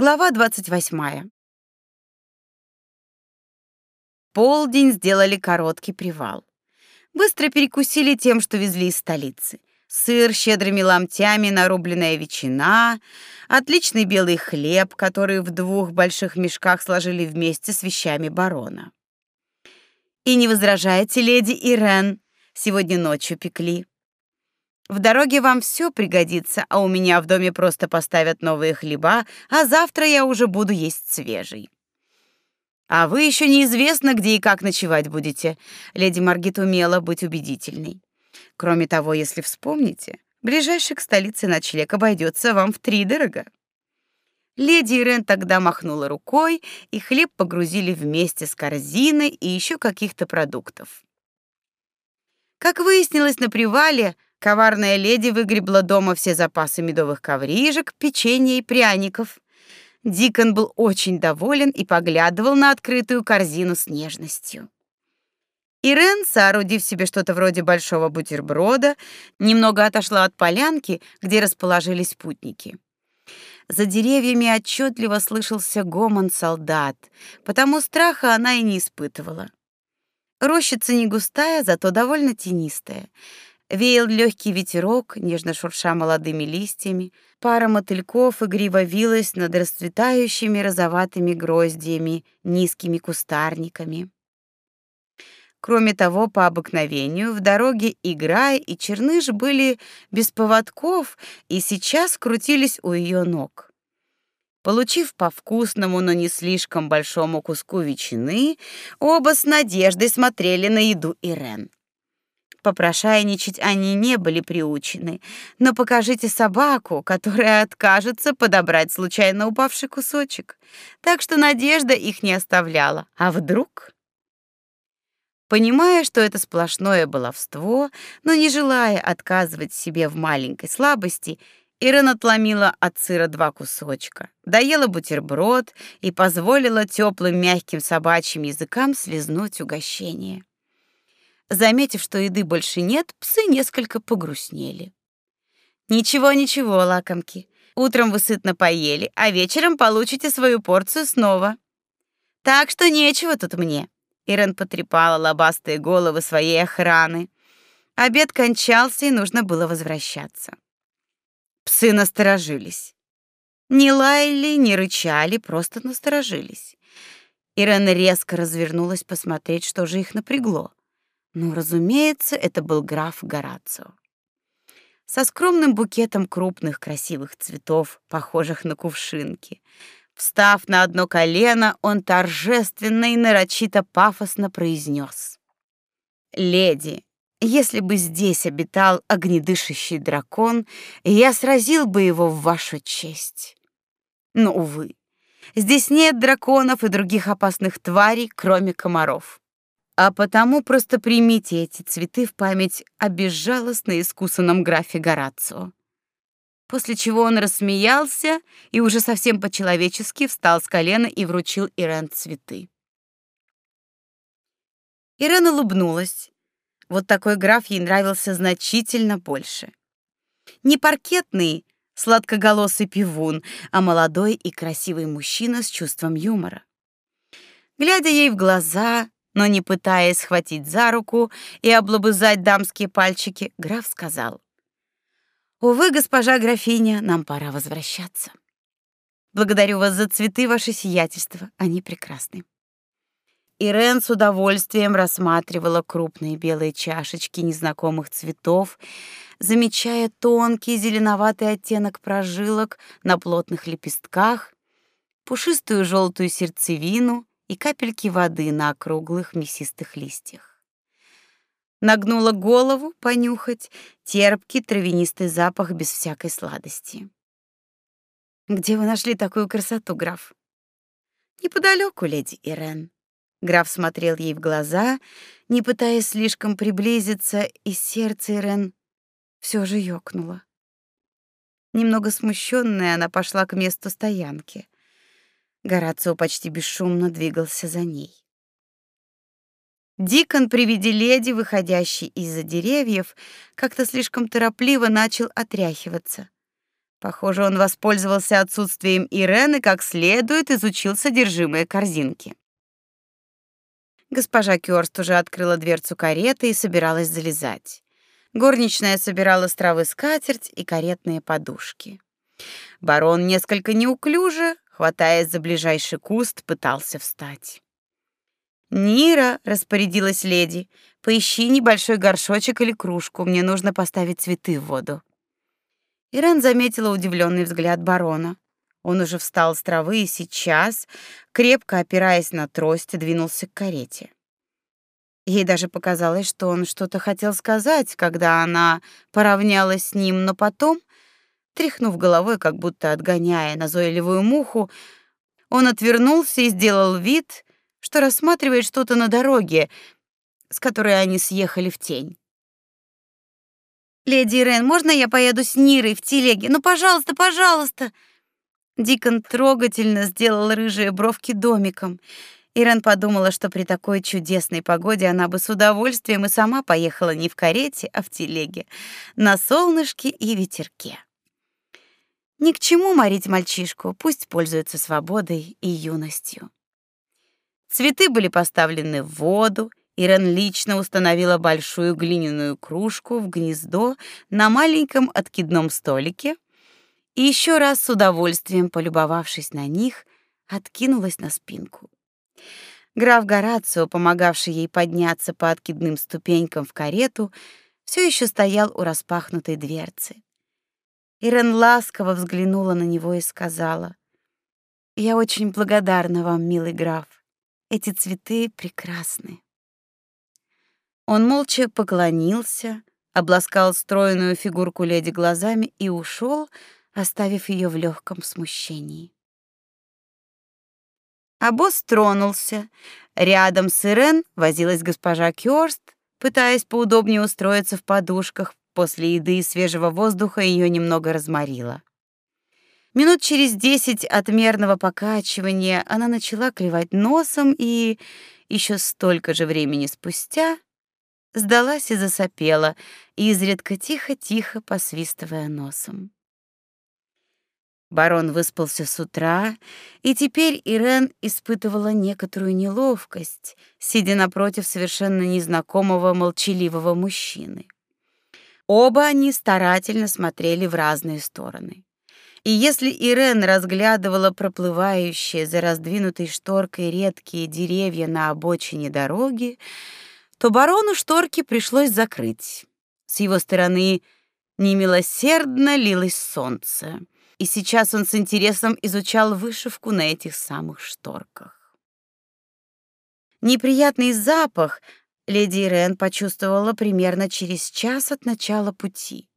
Глава 28. Полдень сделали короткий привал. Быстро перекусили тем, что везли из столицы. Сыр щедрыми ломтями, нарубленная ветчина, отличный белый хлеб, который в двух больших мешках сложили вместе с вещами барона. И не возражаете, леди Ирен, сегодня ночью пекли. В дороге вам все пригодится, а у меня в доме просто поставят новые хлеба, а завтра я уже буду есть свежий. А вы еще неизвестно, где и как ночевать будете. Леди Маргит умела быть убедительной. Кроме того, если вспомните, ближайший к столице ночлег обойдется вам в три дорого. Леди Ирен тогда махнула рукой, и хлеб погрузили вместе с корзиной и еще каких-то продуктов. Как выяснилось на привале, Коварная леди выгребла дома все запасы медовых коврижек, печенья и пряников. Дикон был очень доволен и поглядывал на открытую корзину с нежностью. Ирен, соорудив себе что-то вроде большого бутерброда, немного отошла от полянки, где расположились путники. За деревьями отчетливо слышался гомон солдат, потому страха она и не испытывала. Рощица не густая, зато довольно тенистая. Веял легкий ветерок, нежно шурша молодыми листьями. Пара мотыльков игриво вилась над расцветающими розоватыми гроздьями, низкими кустарниками. Кроме того, по обыкновению в дороге Играй и Черныш были без поводков и сейчас крутились у ее ног. Получив по вкусному, но не слишком большому куску ветчины, оба с надеждой смотрели на еду Ирен. Попрошайничать они не были приучены, но покажите собаку, которая откажется подобрать случайно упавший кусочек. Так что надежда их не оставляла. А вдруг? Понимая, что это сплошное баловство, но не желая отказывать себе в маленькой слабости, Ирина отломила от сыра два кусочка, доела бутерброд и позволила теплым мягким собачьим языкам слезнуть угощение. Заметив, что еды больше нет, псы несколько погрустнели. Ничего, ничего, лакомки. Утром вы сытно поели, а вечером получите свою порцию снова. Так что нечего тут мне. Ирен потрепала лобастые головы своей охраны. Обед кончался, и нужно было возвращаться. Псы насторожились. Не лаяли, не рычали, просто насторожились. Ирен резко развернулась посмотреть, что же их напрягло. Ну, разумеется, это был граф Горацио. Со скромным букетом крупных красивых цветов, похожих на кувшинки. Встав на одно колено, он торжественно и нарочито пафосно произнес: "Леди, если бы здесь обитал огнедышащий дракон, я сразил бы его в вашу честь. Но увы, здесь нет драконов и других опасных тварей, кроме комаров. А потому просто примите эти цветы в память о безжалостно искусанном графе Горацио. После чего он рассмеялся и уже совсем по-человечески встал с колена и вручил Ирен цветы. Ирен улыбнулась. Вот такой граф ей нравился значительно больше. Не паркетный, сладкоголосый пивун, а молодой и красивый мужчина с чувством юмора. Глядя ей в глаза, но не пытаясь схватить за руку и облобызать дамские пальчики, граф сказал: "Увы, госпожа графиня, нам пора возвращаться. Благодарю вас за цветы, ваше сиятельство, они прекрасны". Ирен с удовольствием рассматривала крупные белые чашечки незнакомых цветов, замечая тонкий зеленоватый оттенок прожилок на плотных лепестках, пушистую желтую сердцевину и капельки воды на округлых мясистых листьях. Нагнула голову понюхать терпкий травянистый запах без всякой сладости. Где вы нашли такую красоту, граф? Неподалеку, леди Ирен. Граф смотрел ей в глаза, не пытаясь слишком приблизиться, и сердце Ирен все же ёкнуло. Немного смущенная, она пошла к месту стоянки. Горацио почти бесшумно двигался за ней. Дикон при виде леди, выходящей из-за деревьев, как-то слишком торопливо начал отряхиваться. Похоже, он воспользовался отсутствием Ирен и как следует изучил содержимое корзинки. Госпожа Кёрст уже открыла дверцу кареты и собиралась залезать. Горничная собирала с травы скатерть и каретные подушки. Барон несколько неуклюже, хватаясь за ближайший куст, пытался встать. «Нира», — распорядилась леди, — «поищи небольшой горшочек или кружку, мне нужно поставить цветы в воду». Ирен заметила удивленный взгляд барона. Он уже встал с травы и сейчас, крепко опираясь на трость, двинулся к карете. Ей даже показалось, что он что-то хотел сказать, когда она поравнялась с ним, но потом, тряхнув головой, как будто отгоняя назойливую муху, он отвернулся и сделал вид, что рассматривает что-то на дороге, с которой они съехали в тень. «Леди Рен, можно я поеду с Нирой в телеге? Ну, пожалуйста, пожалуйста!» Дикон трогательно сделал рыжие бровки домиком. Ирен подумала, что при такой чудесной погоде она бы с удовольствием и сама поехала не в карете, а в телеге, на солнышке и ветерке. Ни к чему морить мальчишку, пусть пользуется свободой и юностью. Цветы были поставлены в воду, Ирен лично установила большую глиняную кружку в гнездо на маленьком откидном столике и еще раз с удовольствием полюбовавшись на них, откинулась на спинку. Граф Горацио, помогавший ей подняться по откидным ступенькам в карету, все еще стоял у распахнутой дверцы. Ирен ласково взглянула на него и сказала: "Я очень благодарна вам, милый граф. Эти цветы прекрасны". Он молча поклонился, обласкал стройную фигурку леди глазами и ушел, оставив ее в легком смущении. А босс тронулся. Рядом с Ирен возилась госпожа Кёрст, пытаясь поудобнее устроиться в подушках. После еды и свежего воздуха ее немного разморило. Минут через десять от мерного покачивания она начала клевать носом и еще столько же времени спустя сдалась и засопела, изредка тихо-тихо посвистывая носом. Барон выспался с утра, и теперь Ирен испытывала некоторую неловкость, сидя напротив совершенно незнакомого молчаливого мужчины. Оба они старательно смотрели в разные стороны. И если Ирен разглядывала проплывающие за раздвинутой шторкой редкие деревья на обочине дороги, то барону шторки пришлось закрыть. С его стороны немилосердно лилось солнце, и сейчас он с интересом изучал вышивку на этих самых шторках. Неприятный запах леди Ирен почувствовала примерно через час от начала пути.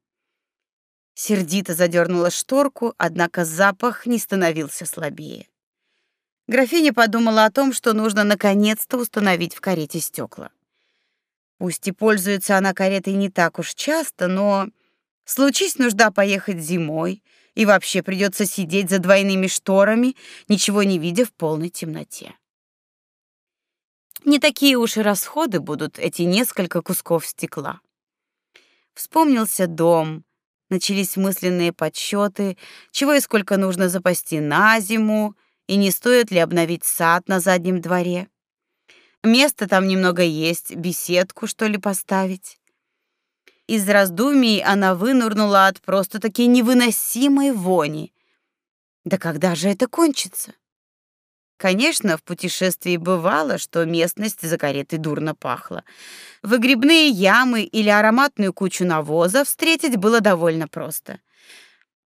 Сердито задернула шторку, однако запах не становился слабее. Графиня подумала о том, что нужно наконец-то установить в карете стекла. Пусть и пользуется она каретой не так уж часто, но случись нужда поехать зимой, и вообще придется сидеть за двойными шторами, ничего не видя в полной темноте. Не такие уж и расходы будут эти несколько кусков стекла. Вспомнился дом, начались мысленные подсчеты, чего и сколько нужно запасти на зиму, и не стоит ли обновить сад на заднем дворе. Места там немного есть, беседку что ли поставить. Из раздумий она вынырнула от просто-таки невыносимой вони. Да когда же это кончится? Конечно, в путешествии бывало, что местность за каретой дурно пахла. Выгребные ямы или ароматную кучу навоза встретить было довольно просто.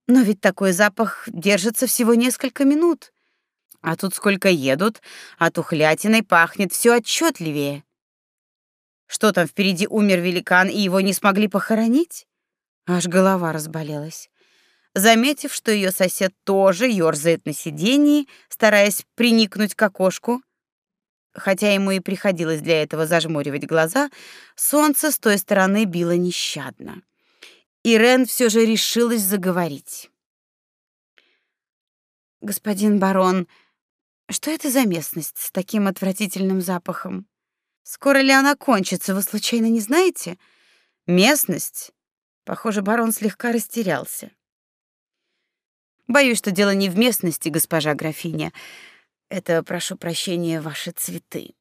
Но ведь такой запах держится всего несколько минут. А тут сколько едут, а тухлятиной пахнет все отчетливее. Что там впереди умер великан, и его не смогли похоронить? Аж голова разболелась. Заметив, что ее сосед тоже ёрзает на сиденье, стараясь приникнуть к окошку, хотя ему и приходилось для этого зажмуривать глаза, солнце с той стороны било нещадно. Ирен все же решилась заговорить. Господин барон, что это за местность с таким отвратительным запахом? Скоро ли она кончится, вы случайно не знаете? Местность? Похоже, барон слегка растерялся. Боюсь, что дело не в местности, госпожа графиня. Это, прошу прощения, ваши цветы.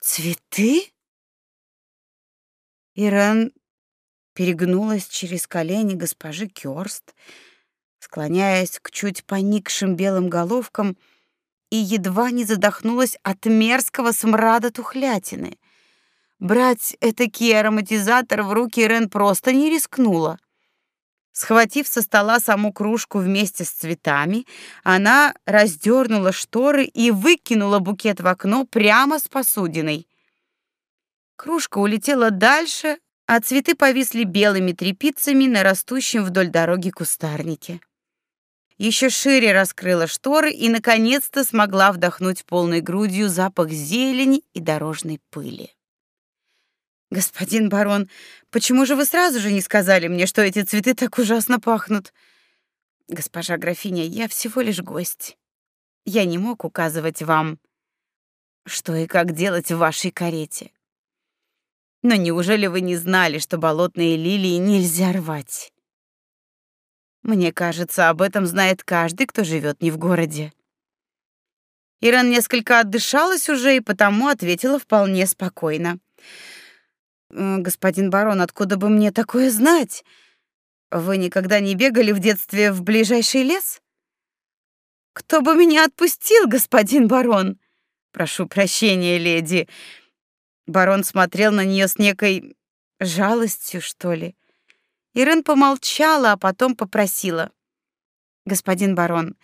Цветы? Ирен перегнулась через колени госпожи Кёрст, склоняясь к чуть поникшим белым головкам, и едва не задохнулась от мерзкого смрада тухлятины. Брать этакий ароматизатор в руки Ирен просто не рискнула. Схватив со стола саму кружку вместе с цветами, она раздернула шторы и выкинула букет в окно прямо с посудиной. Кружка улетела дальше, а цветы повисли белыми трепицами на растущем вдоль дороги кустарнике. Еще шире раскрыла шторы и наконец-то смогла вдохнуть полной грудью запах зелени и дорожной пыли. Господин барон, почему же вы сразу же не сказали мне, что эти цветы так ужасно пахнут? Госпожа графиня, я всего лишь гость. Я не мог указывать вам, что и как делать в вашей карете. Но неужели вы не знали, что болотные лилии нельзя рвать? Мне кажется, об этом знает каждый, кто живет не в городе. Иран несколько отдышалась уже и потому ответила вполне спокойно. «Господин барон, откуда бы мне такое знать? Вы никогда не бегали в детстве в ближайший лес?» «Кто бы меня отпустил, господин барон?» «Прошу прощения, леди». Барон смотрел на нее с некой жалостью, что ли. Ирен помолчала, а потом попросила. «Господин барон,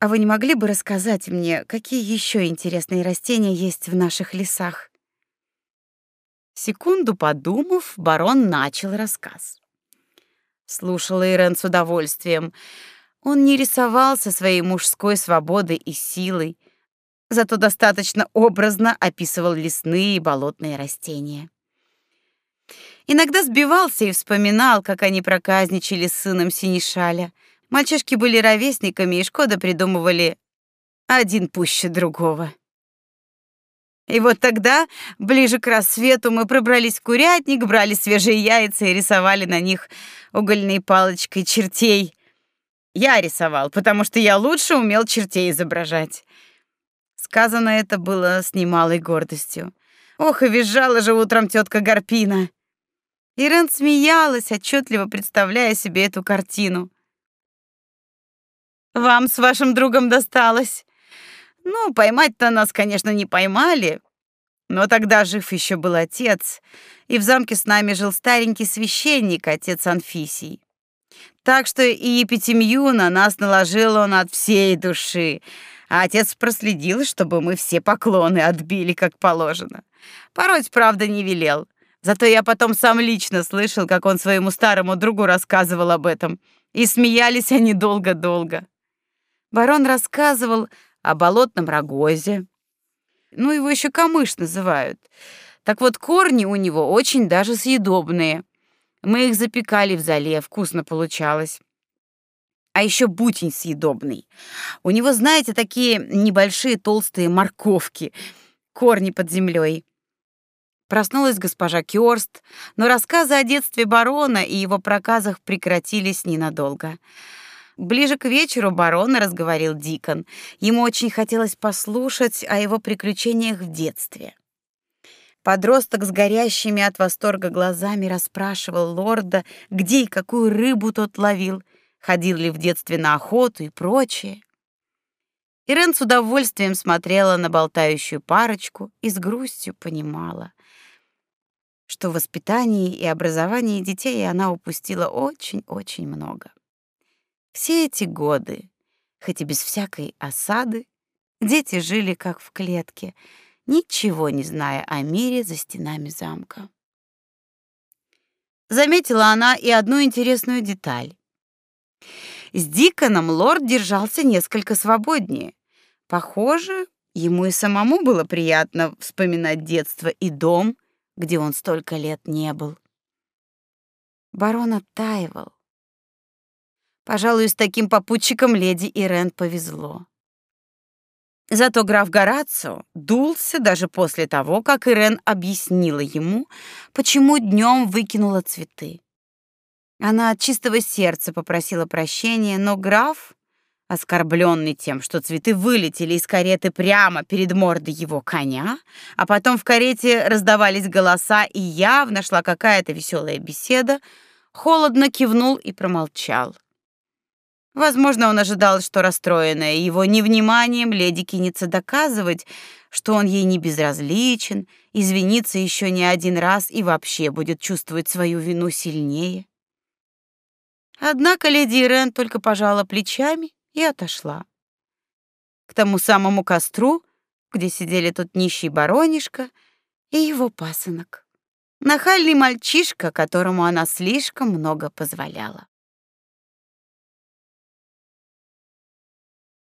а вы не могли бы рассказать мне, какие еще интересные растения есть в наших лесах?» Секунду подумав, барон начал рассказ. Слушала Ирен с удовольствием. Он не рисовался своей мужской свободой и силой, зато достаточно образно описывал лесные и болотные растения. Иногда сбивался и вспоминал, как они проказничали с сыном Синишаля. Мальчишки были ровесниками, и Шкода придумывали один пуще другого. И вот тогда, ближе к рассвету, мы пробрались в курятник, брали свежие яйца и рисовали на них угольной палочкой чертей. Я рисовал, потому что я лучше умел чертей изображать. Сказано это было с немалой гордостью. Ох, и визжала же утром тетка Гарпина. Ирен смеялась, отчетливо представляя себе эту картину. «Вам с вашим другом досталось», ну, поймать-то нас, конечно, не поймали, но тогда жив еще был отец, и в замке с нами жил старенький священник, отец Анфисий. Так что и епитемью на нас наложил он от всей души, а отец проследил, чтобы мы все поклоны отбили как положено. Пороть, правда, не велел. Зато я потом сам лично слышал, как он своему старому другу рассказывал об этом, и смеялись они долго-долго. Барон рассказывал, о болотном рогозе. Ну, его еще камыш называют. Так вот, корни у него очень даже съедобные. Мы их запекали в зале, вкусно получалось. А еще бутень съедобный. У него, знаете, такие небольшие толстые морковки, корни под землей. Проснулась госпожа Кёрст, но рассказы о детстве барона и его проказах прекратились ненадолго. Ближе к вечеру барона разговорил Дикон. Ему очень хотелось послушать о его приключениях в детстве. Подросток с горящими от восторга глазами расспрашивал лорда, где и какую рыбу тот ловил, ходил ли в детстве на охоту и прочее. Ирен с удовольствием смотрела на болтающую парочку и с грустью понимала, что в воспитании и образовании детей она упустила очень-очень много. Все эти годы, хоть и без всякой осады, дети жили как в клетке, ничего не зная о мире за стенами замка. Заметила она и одну интересную деталь. С Диконом лорд держался несколько свободнее. Похоже, ему и самому было приятно вспоминать детство и дом, где он столько лет не был. Барон оттаивал. Пожалуй, с таким попутчиком леди Ирен повезло. Зато граф Горацио дулся даже после того, как Ирен объяснила ему, почему днем выкинула цветы. Она от чистого сердца попросила прощения, но граф, оскорбленный тем, что цветы вылетели из кареты прямо перед мордой его коня, а потом в карете раздавались голоса и явно шла какая-то веселая беседа, холодно кивнул и промолчал. Возможно, он ожидал, что расстроенная его невниманием леди кинется доказывать, что он ей не безразличен, извинится еще не один раз и вообще будет чувствовать свою вину сильнее. Однако леди Ирен только пожала плечами и отошла. К тому самому костру, где сидели тот нищий баронишка и его пасынок. Нахальный мальчишка, которому она слишком много позволяла.